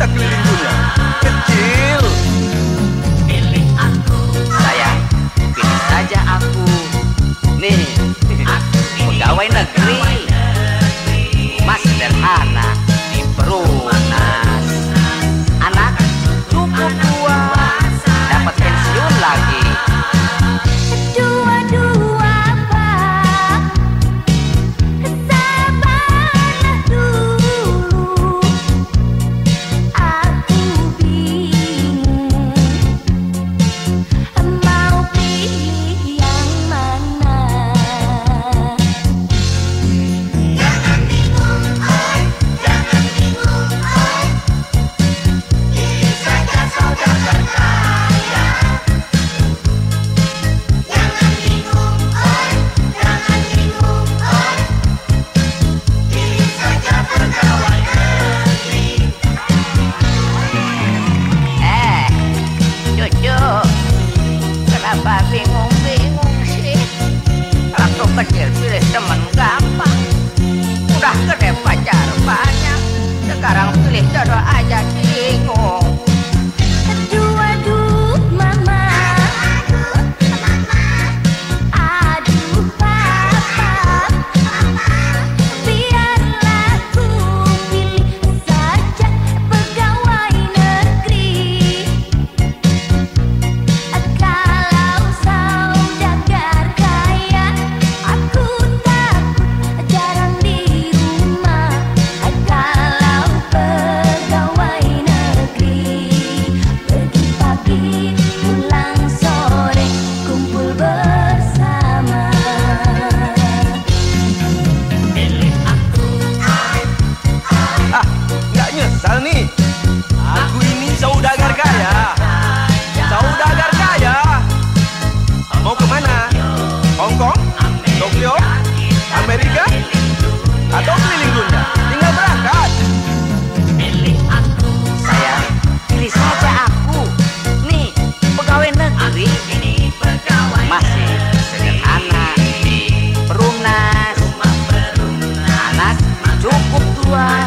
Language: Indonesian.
atau kita Ai, aqui, Alni, aku ini saudagar kaya. Saudagar kaya. Mau ke mana? Hongkong, Tokyo? Amerika? Atau keliling dunia? Tinggal berangkat. Pilih aku, sayang. Pilih saja aku. Nih, pegawai negeri. Ini pegawai Masih sederhana. Perunas. Anak cukup tua.